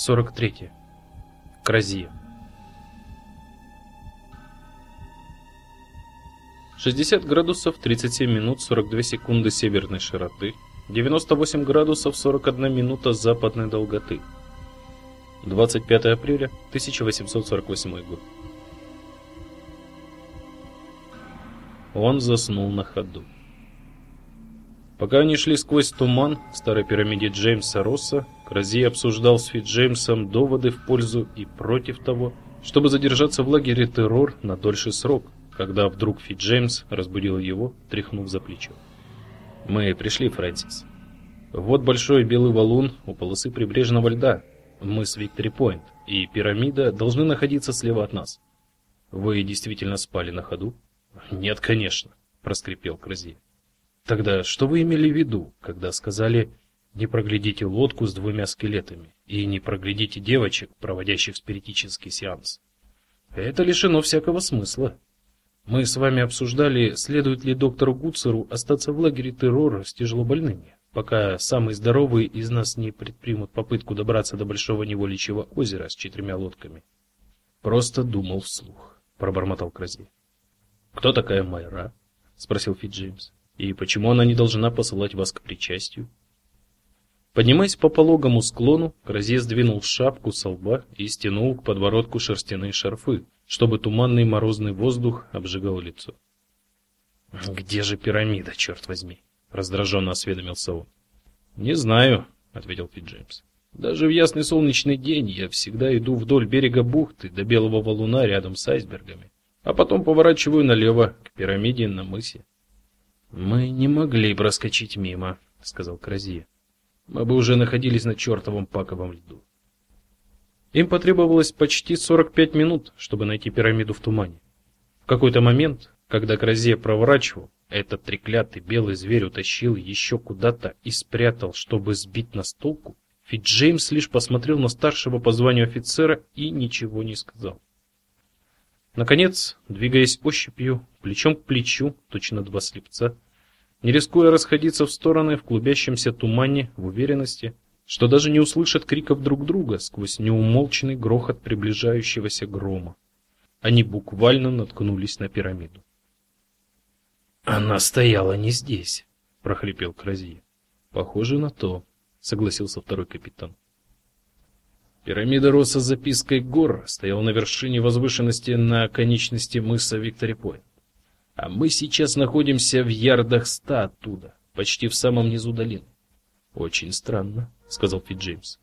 43. Кразия. 60 градусов 37 минут 42 секунды северной широты, 98 градусов 41 минута западной долготы. 25 апреля 1848 год. Он заснул на ходу. Пока они шли сквозь туман в старой пирамиде Джеймса Росса, Крази обсуждал с Фит Джеймсом доводы в пользу и против того, чтобы задержаться в лагере террор на дольший срок, когда вдруг Фит Джеймс разбудил его, тряхнув за плечо. Мы пришли, Фрэнсис. Вот большой белый валун у полосы прибрежного льда. Мы с Виктори-Пойнт, и пирамида должны находиться слева от нас. Вы действительно спали на ходу? Нет, конечно, проскрипел Крази. Тогда что вы имели в виду, когда сказали «не проглядите лодку с двумя скелетами» и «не проглядите девочек, проводящих спиритический сеанс»? Это лишено всякого смысла. Мы с вами обсуждали, следует ли доктору Гуцеру остаться в лагере террора с тяжелобольными, пока самые здоровые из нас не предпримут попытку добраться до большого неволичьего озера с четырьмя лодками. Просто думал вслух, пробормотал Крази. Кто такая Майра? спросил Фит Джеймс. И почему она не должна посылать вас к причастию? Поднимаясь по пологому склону, Крази сдвинул шапку с лба и стянул к подбородку шерстяные шарфы, чтобы туманный морозный воздух обжигал лицо. Где же пирамида, черт возьми? раздраженно осведомился он. Не знаю, ответил Фит Джеймс. Даже в ясный солнечный день я всегда иду вдоль берега бухты до белого валуна рядом с айсбергами, а потом поворачиваю налево к пирамиде на мысе. Мы не могли проскочить мимо, сказал Крази. Мы бы уже находились на чертовом паковом льду. Им потребовалось почти 45 минут, чтобы найти пирамиду в тумане. В какой-то момент, когда Крази проворачивал, этот треклятый белый зверь утащил еще куда-то и спрятал, чтобы сбить нас толку. Фит Джеймс лишь посмотрел на старшего по званию офицера и ничего не сказал. Наконец, двигаясь ощупью, плечом к плечу, точно два слепца, не рискуя расходиться в стороны в клубящемся тумане, в уверенности, что даже не услышат криков друг друга сквозь неумолчный грохот приближающегося грома. Они буквально наткнулись на пирамиду. Она стояла не здесь, прохрипел Крази. Похоже на то, согласился второй капитан. Пирамида росла с запиской гор стояла на вершине возвышенности на конечности мыса Виктори-Пойнт. А мы сейчас находимся в ярдах ста оттуда, почти в самом низу долины. Очень странно, сказал Фит Джеймс.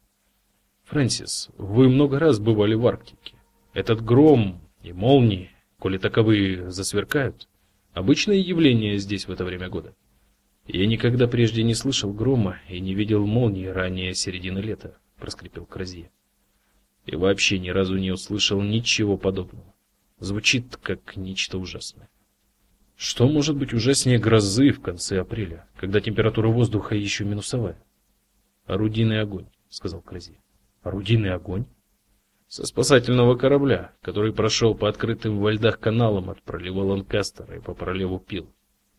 Фрэнсис, вы много раз бывали в Арктике. Этот гром и молнии, коли таковые засверкают, обычное явление здесь в это время года. Я никогда прежде не слышал грома и не видел молнии ранее середины лета, проскрипел Кразье и вообще ни разу не услышал ничего подобного. Звучит как нечто ужасное. Что может быть ужаснее грозы в конце апреля, когда температура воздуха еще минусовая? Орудийный огонь, сказал Крази. Орудийный огонь? Со спасательного корабля, который прошел по открытым во льдах каналам от пролива Ланкастера и по проливу Пил.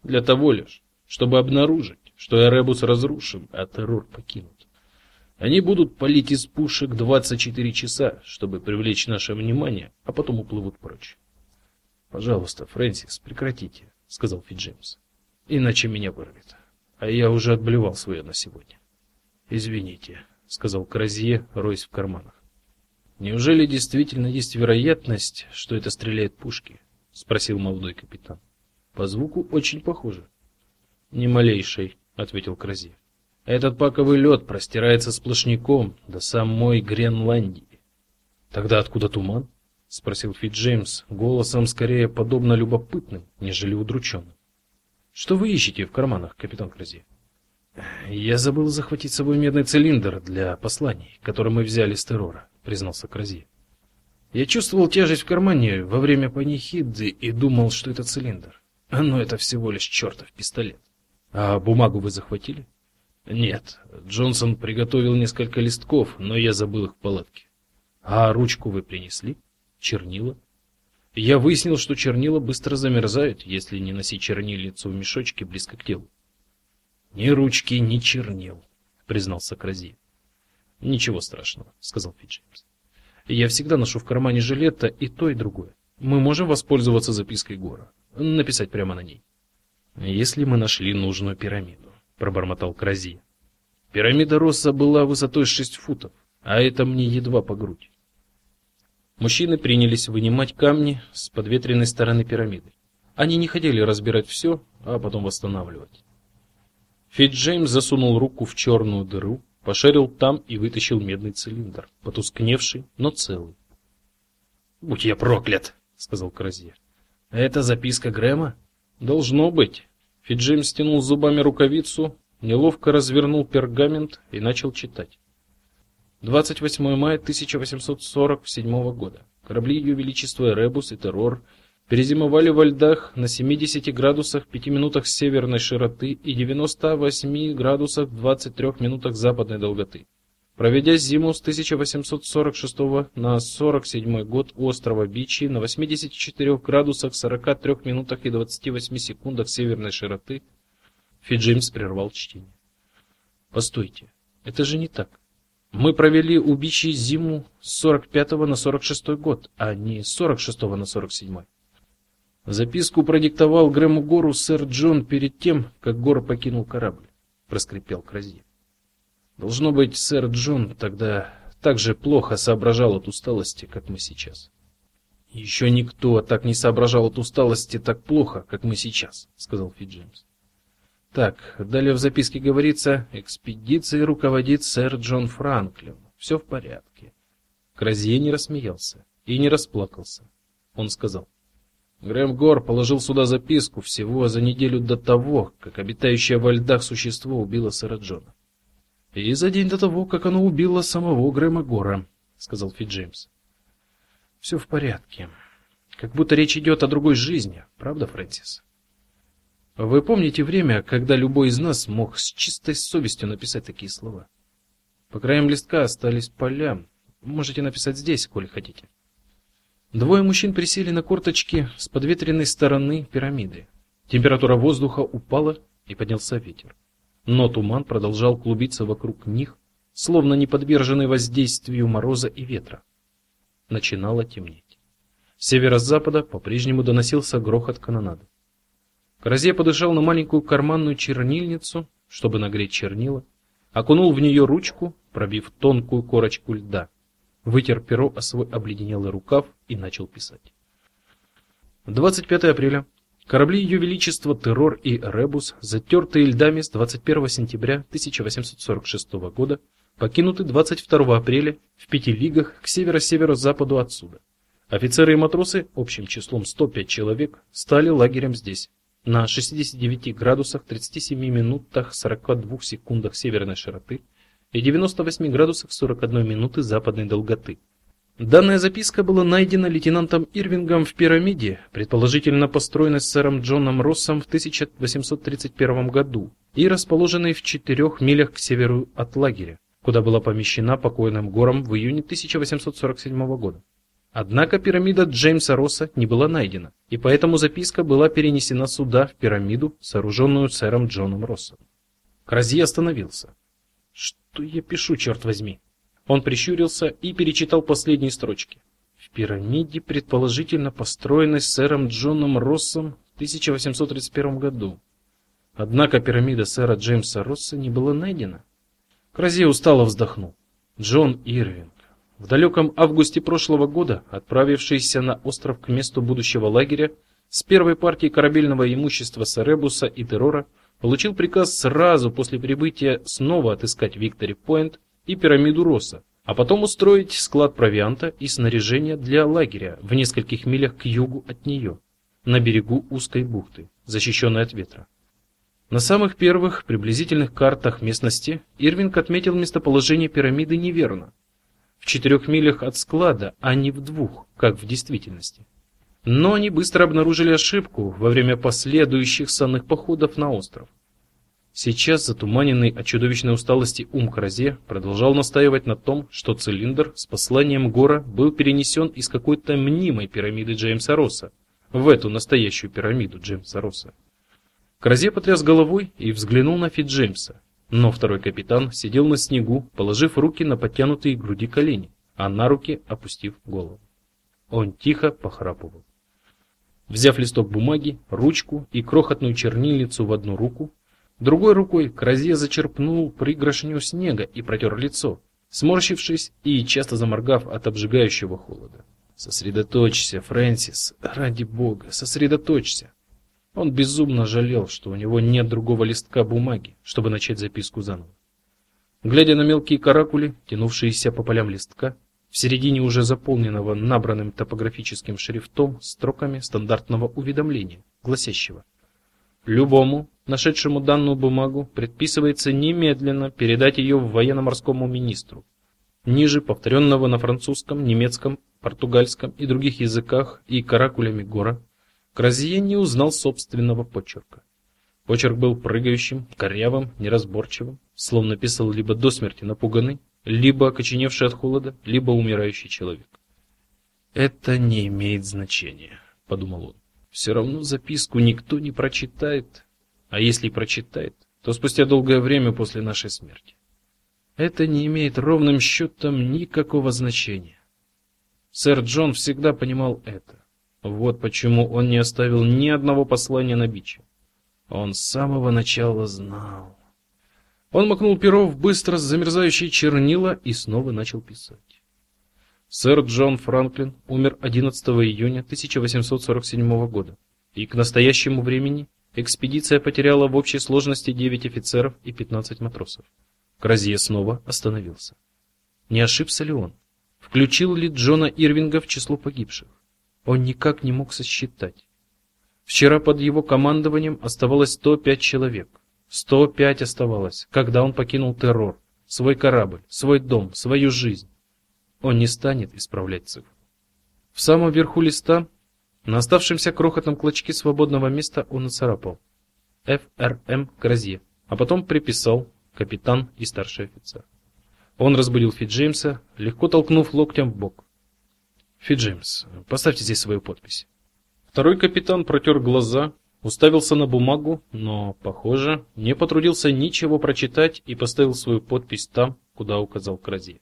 Для того лишь, чтобы обнаружить, что Эребус разрушен, а террор покинут. Они будут палить из пушек 24 часа, чтобы привлечь наше внимание, а потом уплывут прочь. Пожалуйста, Фрэнсис, прекратите, сказал Фит. Иначе меня вырвет. А я уже отблевал свое на сегодня. Извините, сказал Кразье, роясь в карманах. Неужели действительно есть вероятность, что это стреляют пушки? спросил молодой капитан. По звуку очень похоже. Ни малейшей, ответил Кразье. Этот паковый лед простирается сплошняком до самой Гренландии. Тогда откуда туман? Спросил Фит Джеймс, голосом скорее подобно любопытным, нежели удрученным. Что вы ищете в карманах, капитан Крази? Я забыл захватить с собой медный цилиндр для посланий, который мы взяли с террора, признался Крази. Я чувствовал тяжесть в кармане во время панихиды и думал, что это цилиндр. Но это всего лишь чертов пистолет. А бумагу вы захватили? Нет, Джонсон приготовил несколько листков, но я забыл их в палатке. А ручку вы принесли? Чернила? Я выяснил, что чернила быстро замерзают, если не носить чернильницу в мешочке близко к телу. Ни ручки, ни чернил, признался Крази. Ничего страшного, сказал Фитджеймс. Я всегда ношу в кармане жилета и то, и другое. Мы можем воспользоваться запиской Гора, написать прямо на ней. Если мы нашли нужную пирамиду, пробормотал Крази. Пирамида Росса была высотой 6 футов, а это мне едва по грудь. Мужчины принялись вынимать камни с подветренной стороны пирамиды. Они не хотели разбирать все, а потом восстанавливать. Фит Джеймс засунул руку в черную дыру, пошарил там и вытащил медный цилиндр, потускневший, но целый. "Будь я проклят", сказал Кразье. "Это записка Грэма? Должно быть". Фит Джеймс стянул зубами рукавицу, неловко развернул пергамент и начал читать. 28 мая 1847 года. Корабли Ее Величества Ребус и Террор перезимовали во льдах на 70 градусах 5 минутах северной широты и 98 градусах 23 минутах западной долготы. Проведя зиму с 1846 на 47 год острова Бичи на 84 градусах 43 минутах и 28 секундах северной широты, Фиджимс прервал чтение. Постойте, это же не так. Мы провели у Бичи зиму с 45 на 46 год, а не с 46 на 47. Записку продиктовал Грэму Гору сэр Джон перед тем, как Гор покинул корабль, проскрипел Крази. Должно быть, сэр Джон тогда так же плохо соображал от усталости, как мы сейчас. Еще никто так не соображал от усталости так плохо, как мы сейчас, сказал Фиджеймс. Так, далее в записке говорится: экспедицией руководит сэр Джон Франклин. Все в порядке. Кразье не рассмеялся и не расплакался. Он сказал: Грэм Гор положил сюда записку всего за неделю до того, как обитающее во льдах существо убило сэра Джона. И за день до того, как оно убило самого Грэма Гора, сказал Фит Джеймс. Все в порядке. Как будто речь идет о другой жизни, правда, Фрэнсис? Вы помните время, когда любой из нас мог с чистой совестью написать такие слова? По краям листка остались поля. Можете написать здесь, коли хотите. Двое мужчин присели на корточки с подветренной стороны пирамиды. Температура воздуха упала и поднялся ветер. Но туман продолжал клубиться вокруг них, словно не подверженный воздействию мороза и ветра. Начинало темнеть. С северо-запада по-прежнему доносился грохот канонады. Кразе подышал на маленькую карманную чернильницу, чтобы нагреть чернила, окунул в нее ручку, пробив тонкую корочку льда, вытер перо о свой обледенелый рукав и начал писать. 25 апреля. Корабли Ее Величества Террор и Ребус, затертые льдами с 21 сентября 1846 года, покинуты 22 апреля в пяти лигах к северо-северо-западу отсюда. Офицеры и матросы общим числом 105 человек стали лагерем здесь на 69 градусах 37 минутах 42 секундах северной широты и 98 градусах 41 минуты западной долготы. Данная записка была найдена лейтенантом Ирвингом в пирамиде, предположительно построенной сэром Джоном Россом в 1831 году и расположенной в четырех милях к северу от лагеря, куда была помещена покойным гором в июне 1847 года. Однако пирамида Джеймса Росса не была найдена, и поэтому записка была перенесена сюда, в пирамиду, сооруженную сэром Джоном Россом. Крази остановился. Что я пишу, черт возьми? Он прищурился и перечитал последние строчки. В пирамиде, предположительно построенной сэром Джоном Россом в 1831 году. Однако пирамида сэра Джеймса Росса не была найдена. Крази устало вздохнул. Джон Ирвинг в далеком августе прошлого года, отправившийся на остров к месту будущего лагеря, с первой партией корабельного имущества Саребуса и Террора получил приказ сразу после прибытия снова отыскать Виктори-Пойнт и пирамиду Росса, а потом устроить склад провианта и снаряжения для лагеря в нескольких милях к югу от нее, на берегу узкой бухты, защищенной от ветра. На самых первых приблизительных картах местности Ирвинг отметил местоположение пирамиды неверно четырех милях от склада, а не в двух, как в действительности. Но они быстро обнаружили ошибку во время последующих санных походов на остров. Сейчас затуманенный от чудовищной усталости ум Кразе продолжал настаивать на том, что цилиндр с посланием Гора был перенесен из какой-то мнимой пирамиды Джеймса Росса в эту настоящую пирамиду Джеймса Росса. Кразе потряс головой и взглянул на Фит Джеймса. Но второй капитан сидел на снегу, положив руки на подтянутые груди колени, а на руки опустив голову. Он тихо похрапывал. Взяв листок бумаги, ручку и крохотную чернильницу в одну руку, другой рукой Кразье зачерпнул пригоршню снега и протер лицо, сморщившись и часто заморгав от обжигающего холода. Сосредоточься, Фрэнсис, ради бога, сосредоточься. Он безумно жалел, что у него нет другого листка бумаги, чтобы начать записку заново. Глядя на мелкие каракули, тянувшиеся по полям листка, в середине уже заполненного набранным топографическим шрифтом строками стандартного уведомления, гласящего: любому, нашедшему данную бумагу, предписывается немедленно передать ее военно-морскому министру. Ниже повторенного на французском, немецком, португальском и других языках и каракулями гора Кразье не узнал собственного почерка. Почерк был прыгающим, корявым, неразборчивым, словно писал либо до смерти напуганный, либо окоченевший от холода, либо умирающий человек. Это не имеет значения, подумал он. Все равно записку никто не прочитает, а если и прочитает, то спустя долгое время после нашей смерти. Это не имеет ровным счетом никакого значения. Сэр Джон всегда понимал это. Вот почему он не оставил ни одного послания на биче. Он с самого начала знал. Он макнул перо в быстро замерзающие чернила и снова начал писать. Сэр Джон Франклин умер 11 июня 1847 года, и к настоящему времени экспедиция потеряла в общей сложности 9 офицеров и 15 матросов. Кразье снова остановился. Не ошибся ли он? Включил ли Джона Ирвинга в число погибших? Он никак не мог сосчитать. Вчера под его командованием оставалось 105 человек. 105 оставалось, когда он покинул террор, свой корабль, свой дом, свою жизнь. Он не станет исправлять цифру. В самом верху листа, на оставшемся крохотном клочке свободного места он нацарапал ФРМ Кразье, а потом приписал капитан и старший офицер. Он разбудил Фиджеймса, легко толкнув локтем в бок. Фиджеймс, поставьте здесь свою подпись. Второй капитан протер глаза, уставился на бумагу, но, похоже, не потрудился ничего прочитать и поставил свою подпись там, куда указал Крази.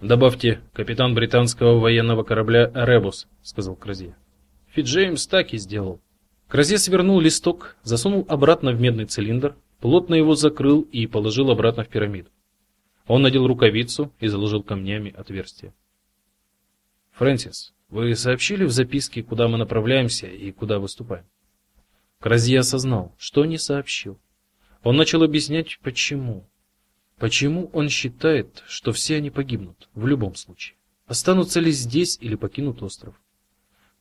Добавьте капитан британского военного корабля Ребус, сказал Крази. Фиджеймс так и сделал. Крази свернул листок, засунул обратно в медный цилиндр, плотно его закрыл и положил обратно в пирамиду. Он надел рукавицу и заложил камнями отверстие. Фрэнсис, вы сообщили в записке, куда мы направляемся и куда выступаем? Кразье осознал, что не сообщил. Он начал объяснять, почему. Почему он считает, что все они погибнут в любом случае? Останутся ли здесь или покинут остров?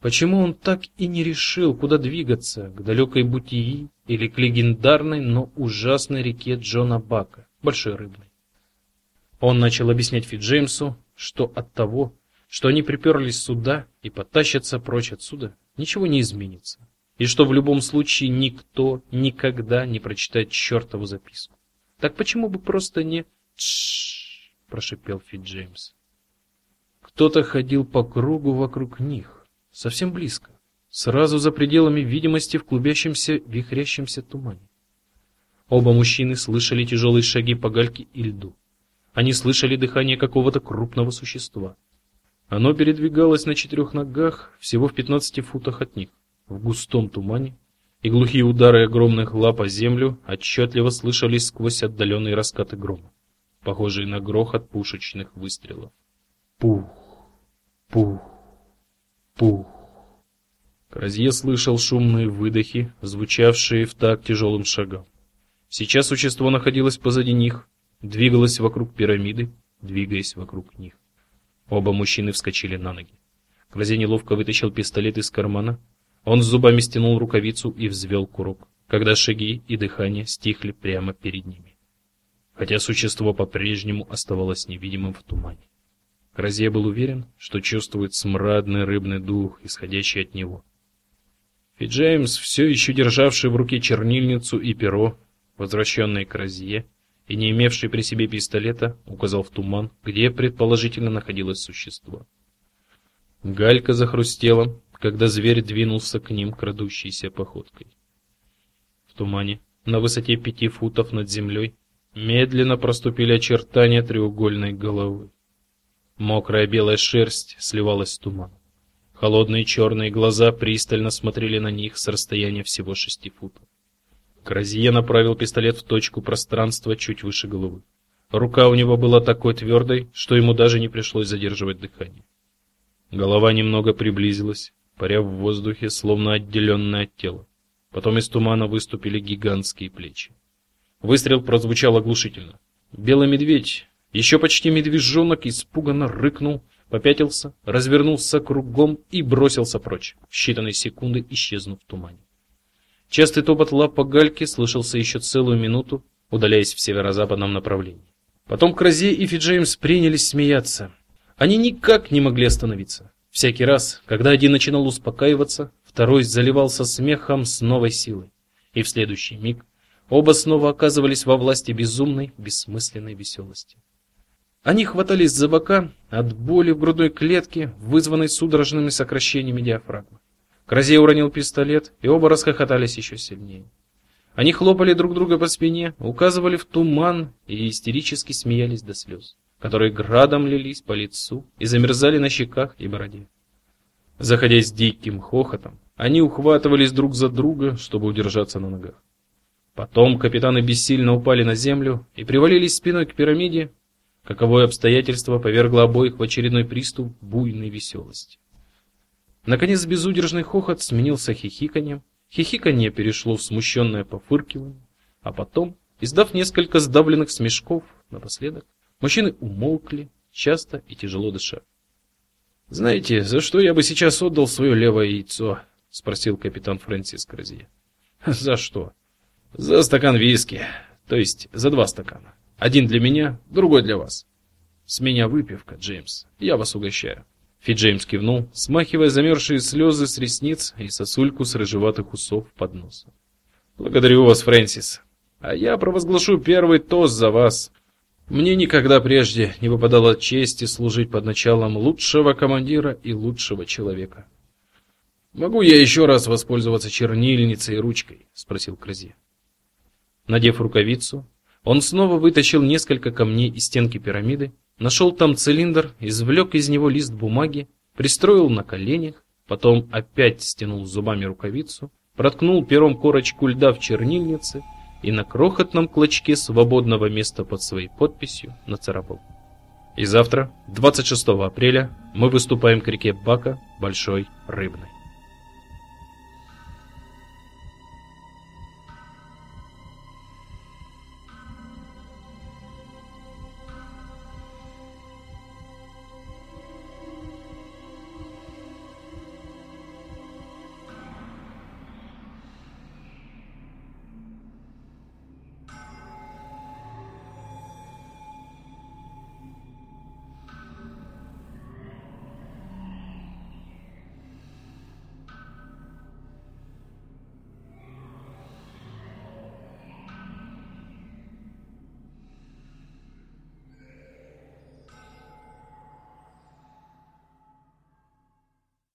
Почему он так и не решил, куда двигаться, к далекой Бутии или к легендарной, но ужасной реке Джона Бака, большой рыбной? Он начал объяснять Фиджеймсу, что от того, что они приперлись сюда и потащатся прочь отсюда, ничего не изменится. И что в любом случае никто никогда не прочитает чертову записку. Так почему бы просто не Тш, прошипел Фит Джеймс. Кто-то ходил по кругу вокруг них, совсем близко, сразу за пределами видимости в клубящемся, вихрящемся тумане. Оба мужчины слышали тяжелые шаги по гальке и льду. Они слышали дыхание какого-то крупного существа. Оно передвигалось на четырех ногах, всего в 15 футах от них, в густом тумане, и глухие удары огромных лап о землю отчетливо слышались сквозь отдаленные раскаты грома, похожие на грохот пушечных выстрелов. Пух, пух, пух. Кразье слышал шумные выдохи, звучавшие в такт тяжелым шагам. Сейчас существо находилось позади них, двигалось вокруг пирамиды, двигаясь вокруг них. Оба мужчины вскочили на ноги. Квази неловко вытащил пистолет из кармана. Он с зубами стянул рукавицу и взвел курок, когда шаги и дыхание стихли прямо перед ними. Хотя существо по-прежнему оставалось невидимым в тумане. Кразье был уверен, что чувствует смрадный рыбный дух, исходящий от него. И Джеймс, все еще державший в руке чернильницу и перо, возвращенные Кразье, и не имевший при себе пистолета, указал в туман, где предположительно находилось существо. Галька захрустела, когда зверь двинулся к ним крадущейся походкой. В тумане, на высоте пяти футов над землей, медленно проступили очертания треугольной головы. Мокрая белая шерсть сливалась с туманом. Холодные черные глаза пристально смотрели на них с расстояния всего шести футов. Кразье направил пистолет в точку пространства чуть выше головы. Рука у него была такой твердой, что ему даже не пришлось задерживать дыхание. Голова немного приблизилась, паря в воздухе, словно отделенная от тела. Потом из тумана выступили гигантские плечи. Выстрел прозвучал оглушительно. Белый медведь, еще почти медвежонок, испуганно рыкнул, попятился, развернулся кругом и бросился прочь, в считанные секунды исчезнув в тумане. Частый топот лап по гальке слышался еще целую минуту, удаляясь в северо-западном направлении. Потом Кразе и Фиджеймс принялись смеяться. Они никак не могли остановиться. Всякий раз, когда один начинал успокаиваться, второй заливался смехом с новой силой. И в следующий миг оба снова оказывались во власти безумной, бессмысленной веселости. Они хватались за бока от боли в грудной клетке, вызванной судорожными сокращениями диафрагмы. Кразе уронил пистолет, и оба расхохотались еще сильнее. Они хлопали друг друга по спине, указывали в туман и истерически смеялись до слез, которые градом лились по лицу и замерзали на щеках и бороде. Заходясь диким хохотом, они ухватывались друг за друга, чтобы удержаться на ногах. Потом капитаны бессильно упали на землю и привалились спиной к пирамиде, каковое обстоятельство повергло обоих в очередной приступ буйной веселости. Наконец безудержный хохот сменился хихиканьем, Хихиканье перешло в смущенное пофыркивание, а потом, издав несколько сдавленных смешков напоследок, мужчины умолкли, часто и тяжело дыша. Знаете, за что я бы сейчас отдал свое левое яйцо? спросил капитан Фрэнсис Кразье. За что? За стакан виски, то есть за два стакана. Один для меня, другой для вас. С меня выпивка, Джеймс. Я вас угощаю. Фи Джеймс кивнул, смахивая замерзшие слезы с ресниц и сосульку с рыжеватых усов под носом. Благодарю вас, Фрэнсис. А я провозглашу первый тост за вас. Мне никогда прежде не выпадало чести служить под началом лучшего командира и лучшего человека. Могу я еще раз воспользоваться чернильницей и ручкой, спросил Крази. Надев рукавицу, он снова вытащил несколько камней из стенки пирамиды Нашел там цилиндр, извлек из него лист бумаги, пристроил на коленях, потом опять стянул зубами рукавицу, проткнул пером корочку льда в чернильнице и на крохотном клочке свободного места под своей подписью нацарапал. И завтра, 26 апреля, мы выступаем к реке Бака Большой Рыбной.